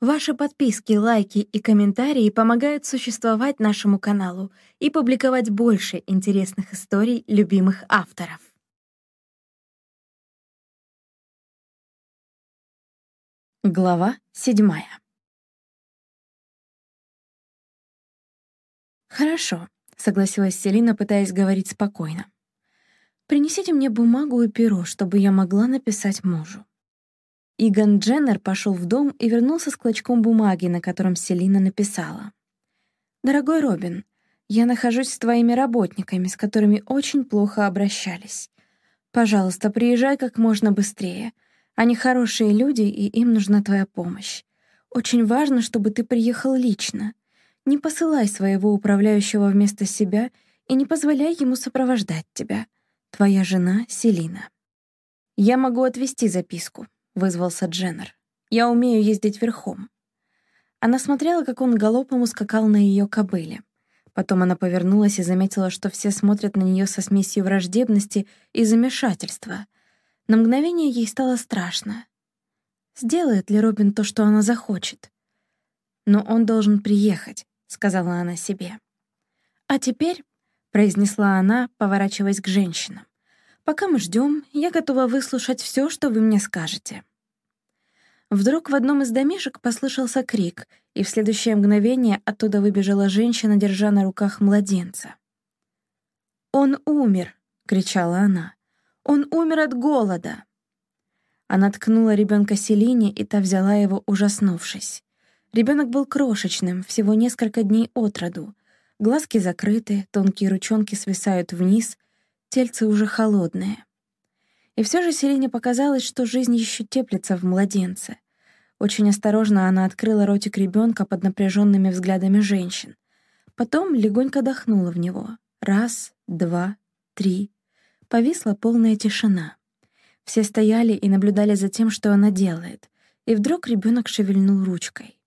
Ваши подписки, лайки и комментарии помогают существовать нашему каналу и публиковать больше интересных историй любимых авторов. Глава седьмая. «Хорошо», — согласилась Селина, пытаясь говорить спокойно. «Принесите мне бумагу и перо, чтобы я могла написать мужу». Иган Дженнер пошел в дом и вернулся с клочком бумаги, на котором Селина написала. «Дорогой Робин, я нахожусь с твоими работниками, с которыми очень плохо обращались. Пожалуйста, приезжай как можно быстрее. Они хорошие люди, и им нужна твоя помощь. Очень важно, чтобы ты приехал лично. Не посылай своего управляющего вместо себя и не позволяй ему сопровождать тебя. Твоя жена Селина. Я могу отвезти записку, вызвался Дженнер. Я умею ездить верхом. Она смотрела, как он галопом ускакал на ее кобыле. Потом она повернулась и заметила, что все смотрят на нее со смесью враждебности и замешательства. На мгновение ей стало страшно. Сделает ли Робин то, что она захочет? Но он должен приехать, сказала она себе. «А теперь», — произнесла она, поворачиваясь к женщинам, «пока мы ждем, я готова выслушать все, что вы мне скажете». Вдруг в одном из домишек послышался крик, и в следующее мгновение оттуда выбежала женщина, держа на руках младенца. «Он умер!» — кричала она. «Он умер от голода!» Она ткнула ребенка Селине, и та взяла его, ужаснувшись. Ребенок был крошечным, всего несколько дней от роду. Глазки закрыты, тонкие ручонки свисают вниз, тельце уже холодное. И все же Селине показалось, что жизнь еще теплится в младенце. Очень осторожно она открыла ротик ребенка под напряженными взглядами женщин. Потом легонько дохнула в него. Раз, два, три. Повисла полная тишина. Все стояли и наблюдали за тем, что она делает. И вдруг ребенок шевельнул ручкой.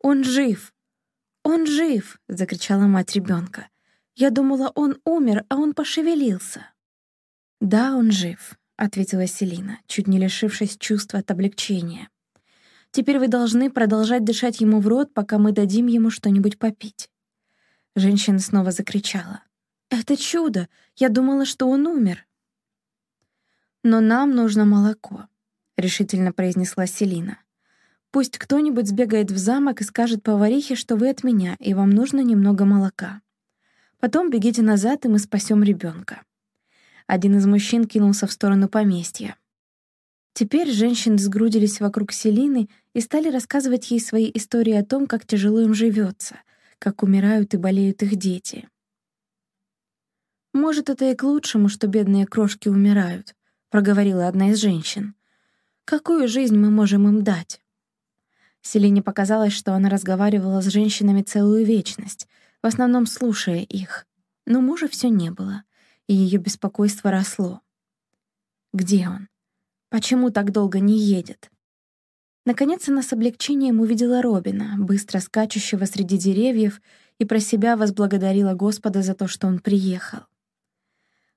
«Он жив! Он жив!» — закричала мать ребенка. «Я думала, он умер, а он пошевелился». «Да, он жив», — ответила Селина, чуть не лишившись чувства от облегчения. «Теперь вы должны продолжать дышать ему в рот, пока мы дадим ему что-нибудь попить». Женщина снова закричала. «Это чудо! Я думала, что он умер». «Но нам нужно молоко», — решительно произнесла Селина. Пусть кто-нибудь сбегает в замок и скажет поварихе, что вы от меня, и вам нужно немного молока. Потом бегите назад, и мы спасем ребенка. Один из мужчин кинулся в сторону поместья. Теперь женщины сгрудились вокруг Селины и стали рассказывать ей свои истории о том, как тяжело им живется, как умирают и болеют их дети. «Может, это и к лучшему, что бедные крошки умирают», — проговорила одна из женщин. «Какую жизнь мы можем им дать?» Селине показалось, что она разговаривала с женщинами целую вечность, в основном слушая их. Но мужа все не было, и ее беспокойство росло. Где он? Почему так долго не едет? Наконец она с облегчением увидела Робина, быстро скачущего среди деревьев, и про себя возблагодарила Господа за то, что он приехал.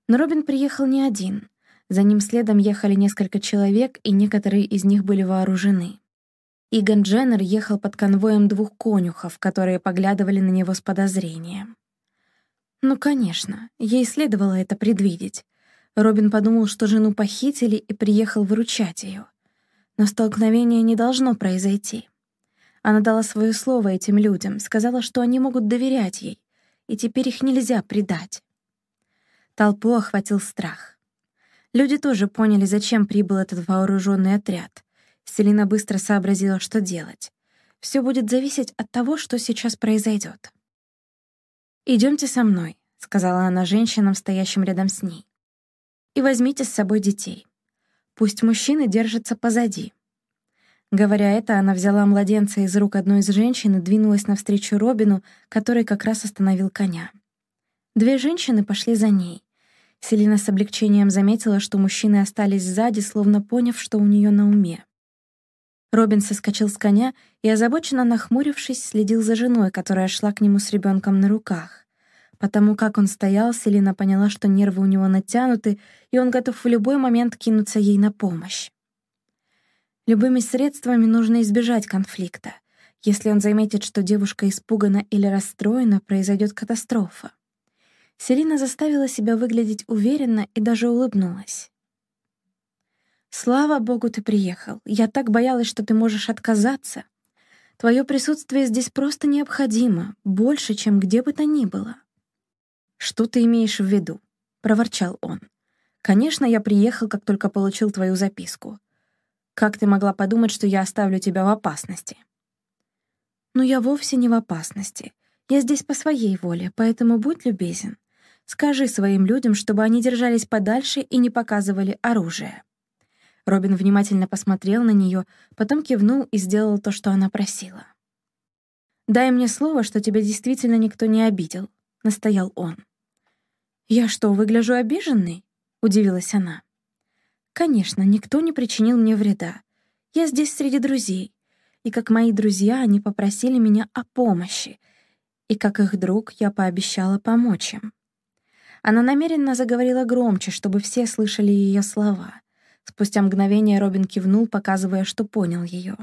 Но Робин приехал не один. За ним следом ехали несколько человек, и некоторые из них были вооружены. Иган Дженнер ехал под конвоем двух конюхов, которые поглядывали на него с подозрением. Ну, конечно, ей следовало это предвидеть. Робин подумал, что жену похитили и приехал выручать ее. Но столкновение не должно произойти. Она дала свое слово этим людям, сказала, что они могут доверять ей, и теперь их нельзя предать. Толпу охватил страх. Люди тоже поняли, зачем прибыл этот вооруженный отряд. Селина быстро сообразила, что делать. Все будет зависеть от того, что сейчас произойдет. Идемте со мной», — сказала она женщинам, стоящим рядом с ней. «И возьмите с собой детей. Пусть мужчины держатся позади». Говоря это, она взяла младенца из рук одной из женщин и двинулась навстречу Робину, который как раз остановил коня. Две женщины пошли за ней. Селина с облегчением заметила, что мужчины остались сзади, словно поняв, что у нее на уме. Робин соскочил с коня и, озабоченно нахмурившись, следил за женой, которая шла к нему с ребенком на руках. Потому как он стоял, Селина поняла, что нервы у него натянуты, и он готов в любой момент кинуться ей на помощь. Любыми средствами нужно избежать конфликта. Если он заметит, что девушка испугана или расстроена, произойдет катастрофа. Селина заставила себя выглядеть уверенно и даже улыбнулась. «Слава богу, ты приехал. Я так боялась, что ты можешь отказаться. Твое присутствие здесь просто необходимо, больше, чем где бы то ни было». «Что ты имеешь в виду?» — проворчал он. «Конечно, я приехал, как только получил твою записку. Как ты могла подумать, что я оставлю тебя в опасности?» «Но я вовсе не в опасности. Я здесь по своей воле, поэтому будь любезен. Скажи своим людям, чтобы они держались подальше и не показывали оружие». Робин внимательно посмотрел на нее, потом кивнул и сделал то, что она просила. «Дай мне слово, что тебя действительно никто не обидел», — настоял он. «Я что, выгляжу обиженной?» — удивилась она. «Конечно, никто не причинил мне вреда. Я здесь среди друзей. И как мои друзья, они попросили меня о помощи. И как их друг, я пообещала помочь им». Она намеренно заговорила громче, чтобы все слышали ее слова. Спустя мгновение Робин кивнул, показывая, что понял ее.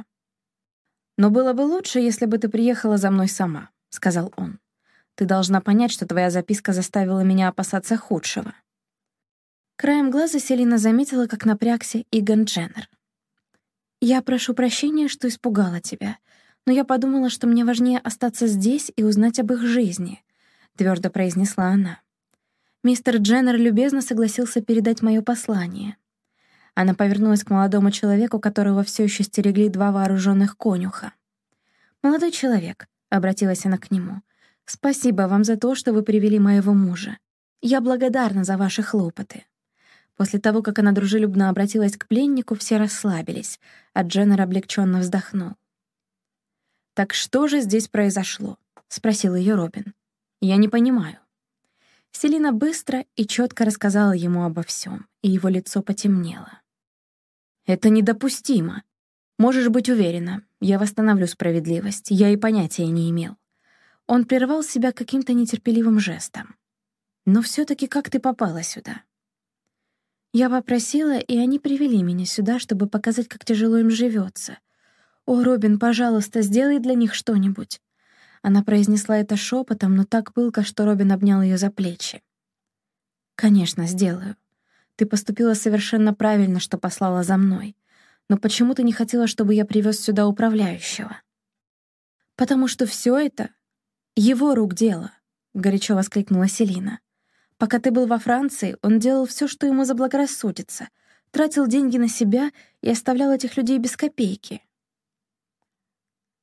«Но было бы лучше, если бы ты приехала за мной сама», — сказал он. «Ты должна понять, что твоя записка заставила меня опасаться худшего». Краем глаза Селина заметила, как напрягся Иган Дженнер. «Я прошу прощения, что испугала тебя, но я подумала, что мне важнее остаться здесь и узнать об их жизни», — твердо произнесла она. Мистер Дженнер любезно согласился передать мое послание. Она повернулась к молодому человеку, которого все еще стерегли два вооруженных конюха. «Молодой человек», — обратилась она к нему, — «спасибо вам за то, что вы привели моего мужа. Я благодарна за ваши хлопоты». После того, как она дружелюбно обратилась к пленнику, все расслабились, а Дженнер облегченно вздохнул. «Так что же здесь произошло?» — спросил ее Робин. «Я не понимаю». Селина быстро и четко рассказала ему обо всем, и его лицо потемнело. «Это недопустимо. Можешь быть уверена, я восстановлю справедливость, я и понятия не имел». Он прервал себя каким-то нетерпеливым жестом. «Но все таки как ты попала сюда?» Я попросила, и они привели меня сюда, чтобы показать, как тяжело им живется. «О, Робин, пожалуйста, сделай для них что-нибудь. Она произнесла это шепотом, но так пылко, что Робин обнял ее за плечи. «Конечно, сделаю. Ты поступила совершенно правильно, что послала за мной. Но почему ты не хотела, чтобы я привез сюда управляющего?» «Потому что все это — его рук дело», — горячо воскликнула Селина. «Пока ты был во Франции, он делал все, что ему заблагорассудится, тратил деньги на себя и оставлял этих людей без копейки».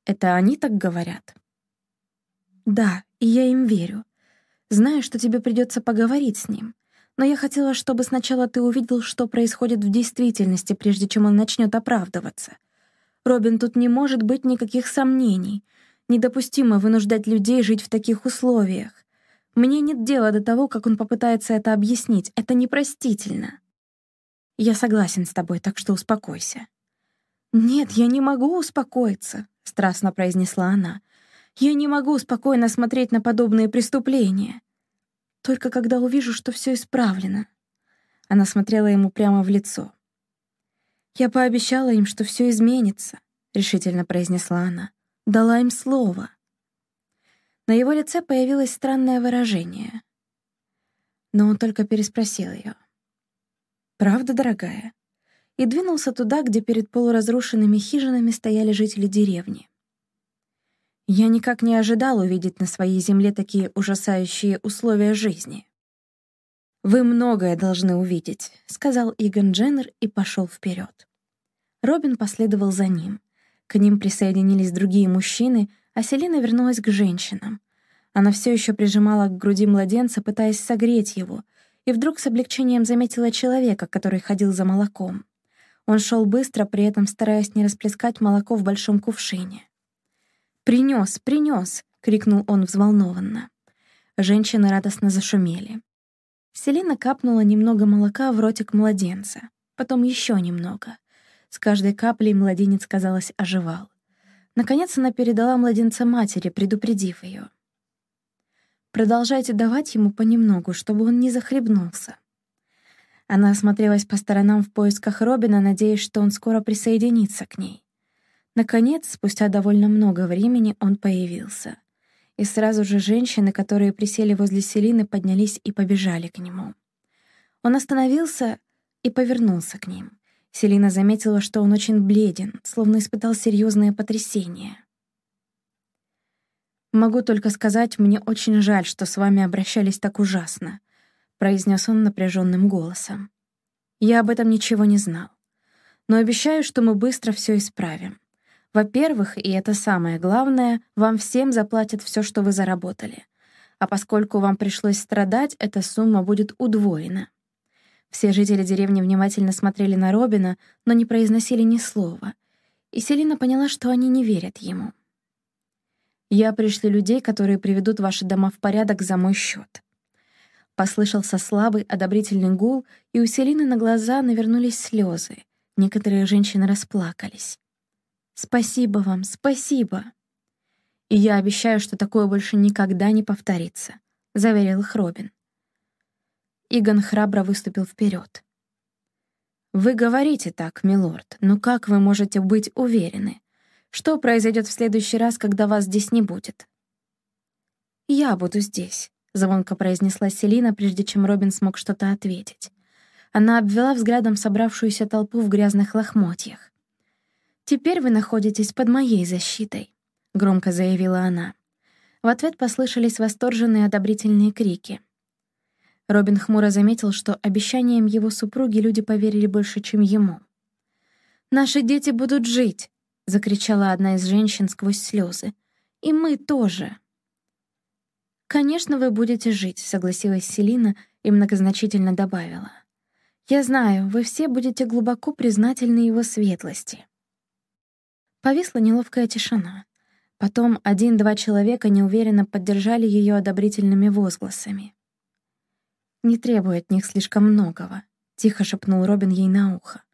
«Это они так говорят?» Да, и я им верю. Знаю, что тебе придется поговорить с ним. Но я хотела, чтобы сначала ты увидел, что происходит в действительности, прежде чем он начнет оправдываться. Робин, тут не может быть никаких сомнений. Недопустимо вынуждать людей жить в таких условиях. Мне нет дела до того, как он попытается это объяснить. Это непростительно. Я согласен с тобой, так что успокойся. «Нет, я не могу успокоиться», — страстно произнесла она. Я не могу спокойно смотреть на подобные преступления. Только когда увижу, что все исправлено. Она смотрела ему прямо в лицо. «Я пообещала им, что все изменится», — решительно произнесла она. «Дала им слово». На его лице появилось странное выражение. Но он только переспросил ее. «Правда, дорогая?» И двинулся туда, где перед полуразрушенными хижинами стояли жители деревни. Я никак не ожидал увидеть на своей земле такие ужасающие условия жизни. «Вы многое должны увидеть», — сказал Иган Дженнер и пошел вперед. Робин последовал за ним. К ним присоединились другие мужчины, а Селина вернулась к женщинам. Она все еще прижимала к груди младенца, пытаясь согреть его, и вдруг с облегчением заметила человека, который ходил за молоком. Он шел быстро, при этом стараясь не расплескать молоко в большом кувшине. «Принес, принес!» — крикнул он взволнованно. Женщины радостно зашумели. Селина капнула немного молока в ротик младенца, потом еще немного. С каждой каплей младенец, казалось, оживал. Наконец она передала младенца матери, предупредив ее. «Продолжайте давать ему понемногу, чтобы он не захлебнулся». Она осмотрелась по сторонам в поисках Робина, надеясь, что он скоро присоединится к ней. Наконец, спустя довольно много времени, он появился. И сразу же женщины, которые присели возле Селины, поднялись и побежали к нему. Он остановился и повернулся к ним. Селина заметила, что он очень бледен, словно испытал серьезное потрясение. «Могу только сказать, мне очень жаль, что с вами обращались так ужасно», — произнес он напряженным голосом. «Я об этом ничего не знал. Но обещаю, что мы быстро все исправим. Во-первых, и это самое главное, вам всем заплатят все, что вы заработали. А поскольку вам пришлось страдать, эта сумма будет удвоена. Все жители деревни внимательно смотрели на Робина, но не произносили ни слова. И Селина поняла, что они не верят ему. «Я пришлю людей, которые приведут ваши дома в порядок за мой счет. Послышался слабый, одобрительный гул, и у Селины на глаза навернулись слезы. Некоторые женщины расплакались. «Спасибо вам, спасибо!» «И я обещаю, что такое больше никогда не повторится», — заверил их Робин. Игон храбро выступил вперед. «Вы говорите так, милорд, но как вы можете быть уверены? Что произойдет в следующий раз, когда вас здесь не будет?» «Я буду здесь», — звонко произнесла Селина, прежде чем Робин смог что-то ответить. Она обвела взглядом собравшуюся толпу в грязных лохмотьях. «Теперь вы находитесь под моей защитой», — громко заявила она. В ответ послышались восторженные одобрительные крики — Робин хмуро заметил, что обещаниям его супруги люди поверили больше, чем ему. «Наши дети будут жить!» — закричала одна из женщин сквозь слезы. «И мы тоже!» «Конечно, вы будете жить», — согласилась Селина и многозначительно добавила. «Я знаю, вы все будете глубоко признательны его светлости». Повисла неловкая тишина. Потом один-два человека неуверенно поддержали ее одобрительными возгласами. «Не требуй от них слишком многого», — тихо шепнул Робин ей на ухо.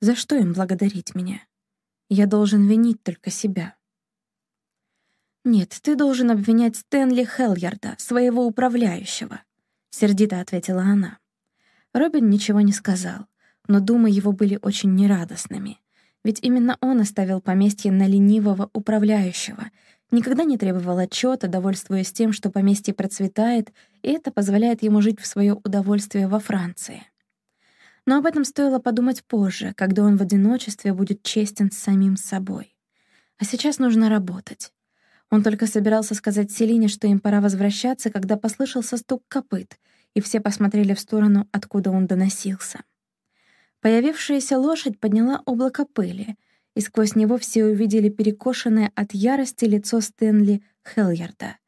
«За что им благодарить меня? Я должен винить только себя». «Нет, ты должен обвинять Стэнли Хеллярда, своего управляющего», — сердито ответила она. Робин ничего не сказал, но думы его были очень нерадостными. Ведь именно он оставил поместье на ленивого управляющего, никогда не требовал отчета, довольствуясь тем, что поместье процветает, и это позволяет ему жить в свое удовольствие во Франции. Но об этом стоило подумать позже, когда он в одиночестве будет честен с самим собой. А сейчас нужно работать. Он только собирался сказать Селине, что им пора возвращаться, когда послышался стук копыт, и все посмотрели в сторону, откуда он доносился. Появившаяся лошадь подняла облако пыли, и сквозь него все увидели перекошенное от ярости лицо Стэнли Хеллярда.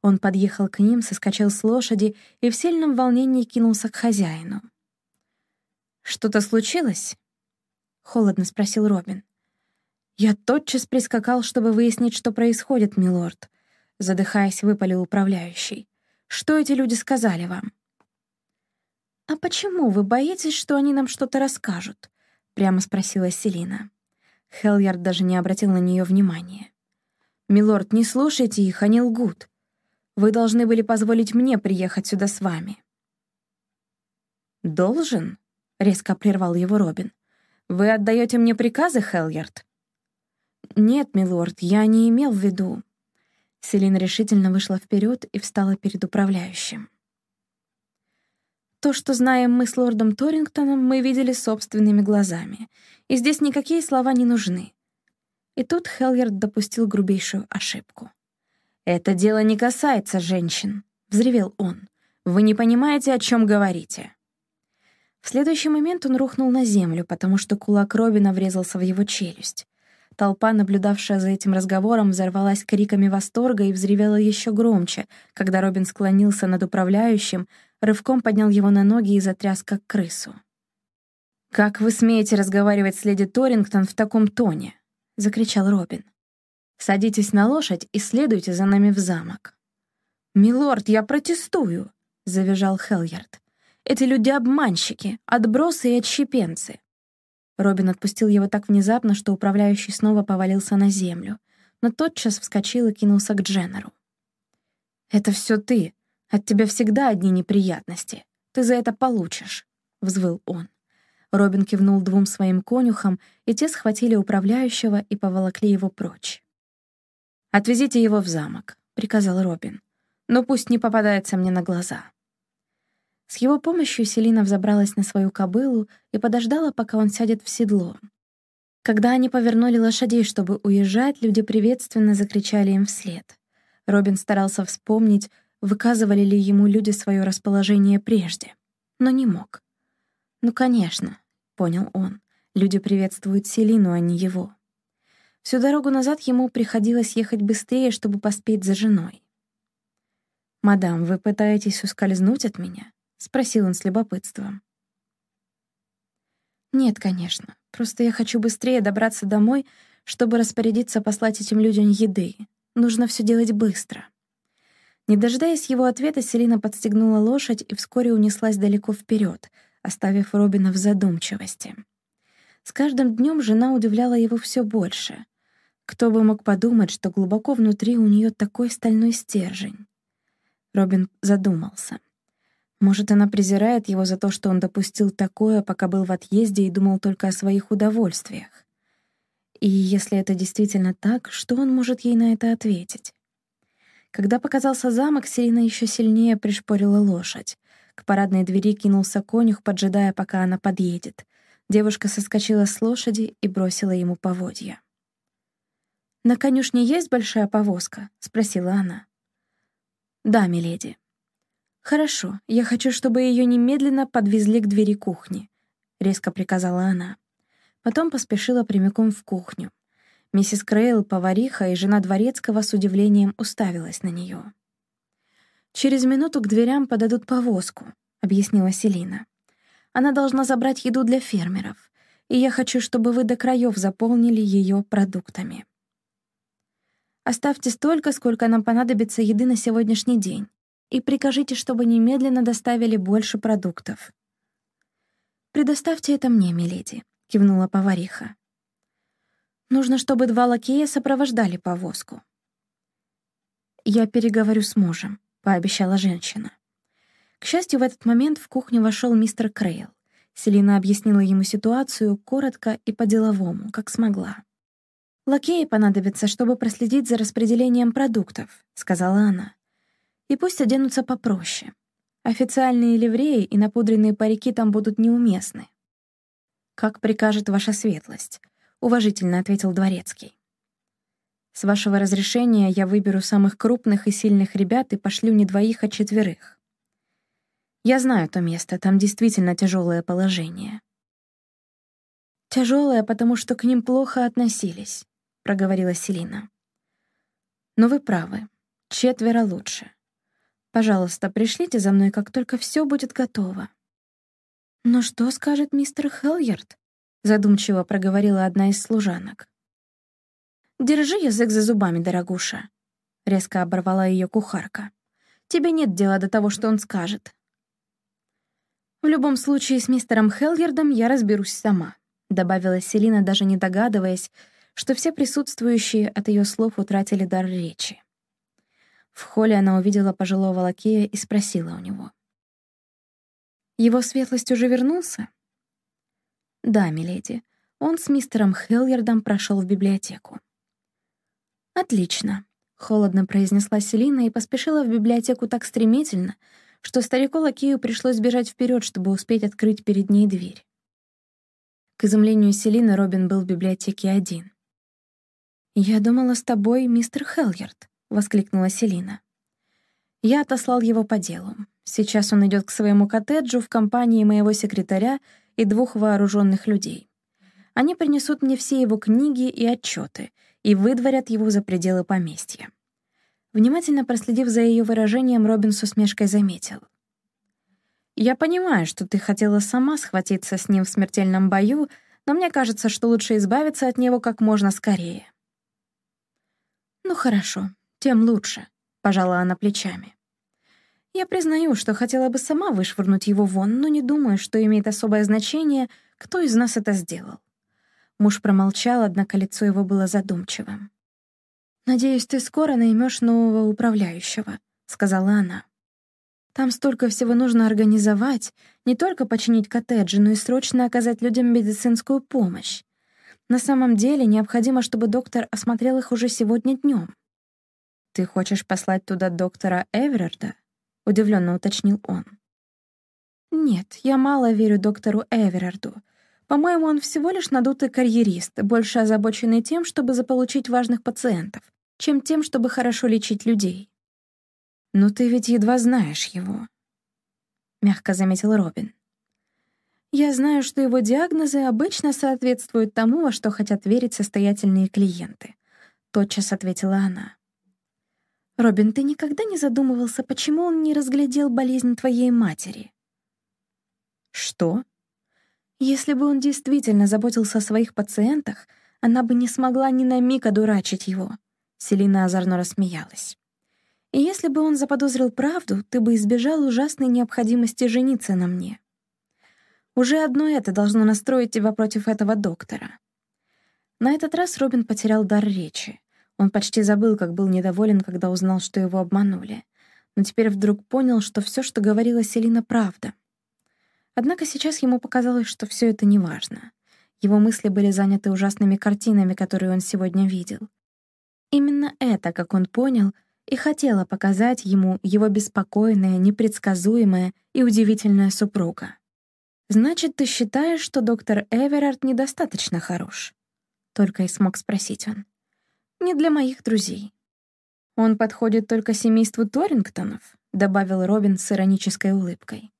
Он подъехал к ним, соскочил с лошади и в сильном волнении кинулся к хозяину. «Что-то случилось?» — холодно спросил Робин. «Я тотчас прискакал, чтобы выяснить, что происходит, милорд», — задыхаясь, выпалил управляющий. «Что эти люди сказали вам?» «А почему вы боитесь, что они нам что-то расскажут?» — прямо спросила Селина. Хеллярд даже не обратил на нее внимания. «Милорд, не слушайте их, они лгут. Вы должны были позволить мне приехать сюда с вами». «Должен?» — резко прервал его Робин. «Вы отдаете мне приказы, Хеллярд?» «Нет, милорд, я не имел в виду». Селина решительно вышла вперед и встала перед управляющим. То, что знаем мы с лордом Торингтоном, мы видели собственными глазами, и здесь никакие слова не нужны. И тут Хеллярд допустил грубейшую ошибку. «Это дело не касается женщин», — взревел он. «Вы не понимаете, о чем говорите». В следующий момент он рухнул на землю, потому что кулак Робина врезался в его челюсть. Толпа, наблюдавшая за этим разговором, взорвалась криками восторга и взревела еще громче, когда Робин склонился над управляющим, рывком поднял его на ноги и затряс, как крысу. «Как вы смеете разговаривать с леди Торингтон в таком тоне?» — закричал Робин. «Садитесь на лошадь и следуйте за нами в замок». «Милорд, я протестую!» — завизжал Хеллярд. «Эти люди — обманщики, отбросы и отщепенцы. Робин отпустил его так внезапно, что управляющий снова повалился на землю, но тотчас вскочил и кинулся к Дженнеру. «Это все ты. От тебя всегда одни неприятности. Ты за это получишь», взвыл он. Робин кивнул двум своим конюхам, и те схватили управляющего и поволокли его прочь. «Отвезите его в замок», — приказал Робин. «Но пусть не попадается мне на глаза». С его помощью Селина взобралась на свою кобылу и подождала, пока он сядет в седло. Когда они повернули лошадей, чтобы уезжать, люди приветственно закричали им вслед. Робин старался вспомнить, выказывали ли ему люди свое расположение прежде, но не мог. «Ну, конечно», — понял он, — «люди приветствуют Селину, а не его». Всю дорогу назад ему приходилось ехать быстрее, чтобы поспеть за женой. «Мадам, вы пытаетесь ускользнуть от меня?» — спросил он с любопытством. «Нет, конечно. Просто я хочу быстрее добраться домой, чтобы распорядиться послать этим людям еды. Нужно все делать быстро». Не дожидаясь его ответа, Селина подстегнула лошадь и вскоре унеслась далеко вперед, оставив Робина в задумчивости. С каждым днем жена удивляла его все больше. Кто бы мог подумать, что глубоко внутри у нее такой стальной стержень? Робин задумался. Может, она презирает его за то, что он допустил такое, пока был в отъезде и думал только о своих удовольствиях. И если это действительно так, что он может ей на это ответить? Когда показался замок, Селина еще сильнее пришпорила лошадь. К парадной двери кинулся конюх, поджидая, пока она подъедет. Девушка соскочила с лошади и бросила ему поводья. «На конюшне есть большая повозка?» — спросила она. «Да, миледи», «Хорошо, я хочу, чтобы ее немедленно подвезли к двери кухни», — резко приказала она. Потом поспешила прямиком в кухню. Миссис Крейл, повариха и жена дворецкого с удивлением уставилась на нее. «Через минуту к дверям подадут повозку», — объяснила Селина. «Она должна забрать еду для фермеров, и я хочу, чтобы вы до краев заполнили ее продуктами. Оставьте столько, сколько нам понадобится еды на сегодняшний день и прикажите, чтобы немедленно доставили больше продуктов». «Предоставьте это мне, миледи», — кивнула повариха. «Нужно, чтобы два лакея сопровождали повозку». «Я переговорю с мужем», — пообещала женщина. К счастью, в этот момент в кухню вошел мистер Крейл. Селина объяснила ему ситуацию коротко и по-деловому, как смогла. «Лакеи понадобятся, чтобы проследить за распределением продуктов», — сказала она. И пусть оденутся попроще. Официальные ливреи и напудренные парики там будут неуместны. «Как прикажет ваша светлость», — уважительно ответил Дворецкий. «С вашего разрешения я выберу самых крупных и сильных ребят и пошлю не двоих, а четверых. Я знаю то место, там действительно тяжелое положение». «Тяжелое, потому что к ним плохо относились», — проговорила Селина. «Но вы правы. Четверо лучше. Пожалуйста, пришлите за мной, как только все будет готово». «Но что скажет мистер Хеллярд?» — задумчиво проговорила одна из служанок. «Держи язык за зубами, дорогуша», — резко оборвала ее кухарка. «Тебе нет дела до того, что он скажет». «В любом случае, с мистером Хеллярдом я разберусь сама», — добавила Селина, даже не догадываясь, что все присутствующие от ее слов утратили дар речи. В холле она увидела пожилого лакея и спросила у него. «Его светлость уже вернулся?» «Да, миледи. Он с мистером Хеллердом прошел в библиотеку». «Отлично», — холодно произнесла Селина и поспешила в библиотеку так стремительно, что старику-лакею пришлось бежать вперед, чтобы успеть открыть перед ней дверь. К изумлению Селины Робин был в библиотеке один. «Я думала, с тобой мистер Хеллерд», воскликнула Селина. Я отослал его по делу. Сейчас он идет к своему коттеджу в компании моего секретаря и двух вооруженных людей. Они принесут мне все его книги и отчеты и выдворят его за пределы поместья. Внимательно проследив за ее выражением, Робин с усмешкой заметил. «Я понимаю, что ты хотела сама схватиться с ним в смертельном бою, но мне кажется, что лучше избавиться от него как можно скорее». «Ну хорошо, тем лучше», — пожала она плечами. «Я признаю, что хотела бы сама вышвырнуть его вон, но не думаю, что имеет особое значение, кто из нас это сделал». Муж промолчал, однако лицо его было задумчивым. «Надеюсь, ты скоро наймешь нового управляющего», — сказала она. Там столько всего нужно организовать, не только починить коттеджи, но и срочно оказать людям медицинскую помощь. На самом деле необходимо, чтобы доктор осмотрел их уже сегодня днем. «Ты хочешь послать туда доктора Эверарда?» — удивленно уточнил он. «Нет, я мало верю доктору Эверарду. По-моему, он всего лишь надутый карьерист, больше озабоченный тем, чтобы заполучить важных пациентов, чем тем, чтобы хорошо лечить людей». «Но ты ведь едва знаешь его», — мягко заметил Робин. Я знаю, что его диагнозы обычно соответствуют тому, во что хотят верить состоятельные клиенты. Тотчас ответила она. «Робин, ты никогда не задумывался, почему он не разглядел болезнь твоей матери?» «Что?» «Если бы он действительно заботился о своих пациентах, она бы не смогла ни на миг одурачить его», — Селина озорно рассмеялась. «И если бы он заподозрил правду, ты бы избежал ужасной необходимости жениться на мне. Уже одно это должно настроить тебя против этого доктора. На этот раз Робин потерял дар речи. Он почти забыл, как был недоволен, когда узнал, что его обманули. Но теперь вдруг понял, что все, что говорила Селина, правда. Однако сейчас ему показалось, что все это неважно. Его мысли были заняты ужасными картинами, которые он сегодня видел. Именно это, как он понял, и хотела показать ему его беспокойная, непредсказуемая и удивительная супруга. «Значит, ты считаешь, что доктор Эверард недостаточно хорош?» Только и смог спросить он. «Не для моих друзей». «Он подходит только семейству Торингтонов», — добавил Робин с иронической улыбкой.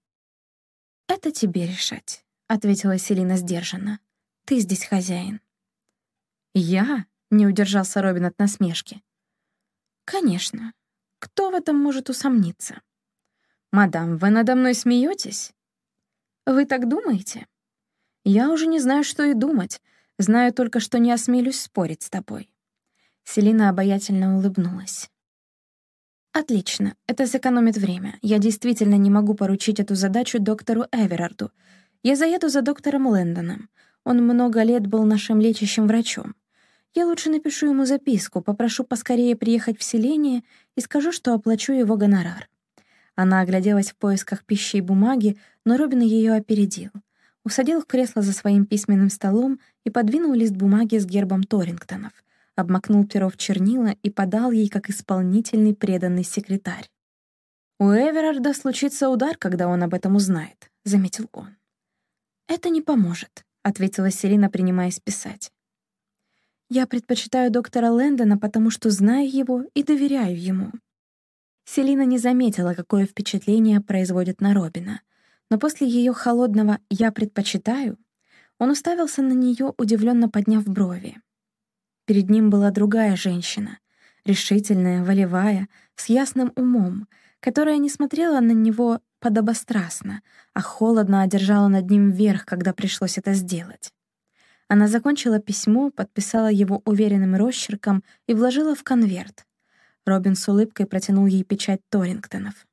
«Это тебе решать», — ответила Селина сдержанно. «Ты здесь хозяин». «Я?» — не удержался Робин от насмешки. «Конечно. Кто в этом может усомниться?» «Мадам, вы надо мной смеетесь? Вы так думаете? Я уже не знаю, что и думать. Знаю только, что не осмелюсь спорить с тобой. Селина обаятельно улыбнулась. «Отлично, это сэкономит время. Я действительно не могу поручить эту задачу доктору Эверарду. Я заеду за доктором Лэндоном. Он много лет был нашим лечащим врачом. Я лучше напишу ему записку, попрошу поскорее приехать в селение и скажу, что оплачу его гонорар. Она огляделась в поисках пищи и бумаги, но Робин ее опередил. Усадил в кресло за своим письменным столом и подвинул лист бумаги с гербом Торингтонов, обмакнул перо в чернила и подал ей как исполнительный преданный секретарь. «У Эверарда случится удар, когда он об этом узнает», — заметил он. «Это не поможет», — ответила Селина, принимаясь писать. «Я предпочитаю доктора Лэндона, потому что знаю его и доверяю ему. Селина не заметила, какое впечатление производит на Робина, но после ее холодного «я предпочитаю» он уставился на нее, удивленно подняв брови. Перед ним была другая женщина, решительная, волевая, с ясным умом, которая не смотрела на него подобострастно, а холодно одержала над ним верх, когда пришлось это сделать. Она закончила письмо, подписала его уверенным росчерком и вложила в конверт, Робин с улыбкой протянул ей печать Торингтонов.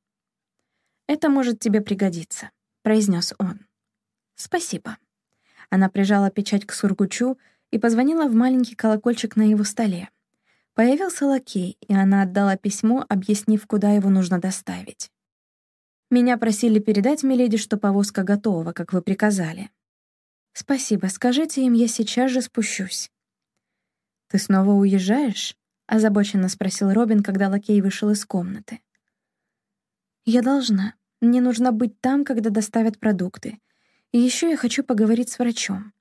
«Это может тебе пригодиться», — произнес он. «Спасибо». Она прижала печать к сургучу и позвонила в маленький колокольчик на его столе. Появился лакей, и она отдала письмо, объяснив, куда его нужно доставить. «Меня просили передать Миледи, что повозка готова, как вы приказали». «Спасибо, скажите им, я сейчас же спущусь». «Ты снова уезжаешь?» — озабоченно спросил Робин, когда лакей вышел из комнаты. «Я должна. Мне нужно быть там, когда доставят продукты. И еще я хочу поговорить с врачом.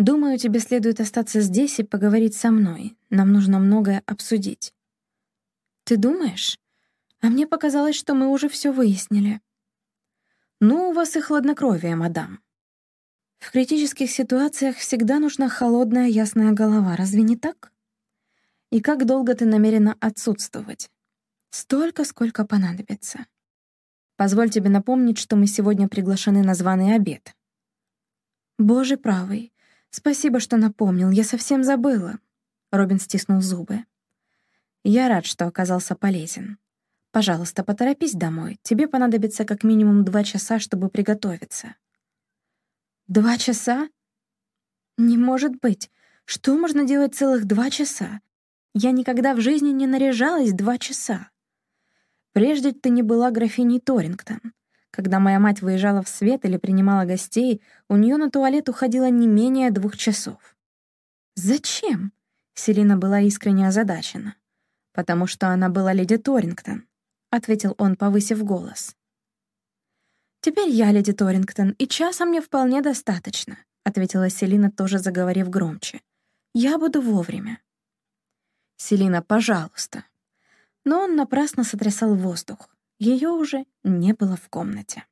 Думаю, тебе следует остаться здесь и поговорить со мной. Нам нужно многое обсудить». «Ты думаешь? А мне показалось, что мы уже все выяснили». «Ну, у вас и хладнокровие, мадам». В критических ситуациях всегда нужна холодная, ясная голова, разве не так? И как долго ты намерена отсутствовать? Столько, сколько понадобится. Позволь тебе напомнить, что мы сегодня приглашены на званый обед. Боже правый, спасибо, что напомнил, я совсем забыла. Робин стиснул зубы. Я рад, что оказался полезен. Пожалуйста, поторопись домой. Тебе понадобится как минимум два часа, чтобы приготовиться. Два часа? Не может быть. Что можно делать целых два часа? Я никогда в жизни не наряжалась два часа. Прежде ты не была графиней Торингтон. Когда моя мать выезжала в свет или принимала гостей, у нее на туалет уходило не менее двух часов. «Зачем?» — Селина была искренне озадачена. «Потому что она была леди Торингтон», — ответил он, повысив голос. «Теперь я леди Торингтон, и часа мне вполне достаточно», — ответила Селина, тоже заговорив громче. «Я буду вовремя». «Селина, пожалуйста». Но он напрасно сотрясал воздух. Ее уже не было в комнате.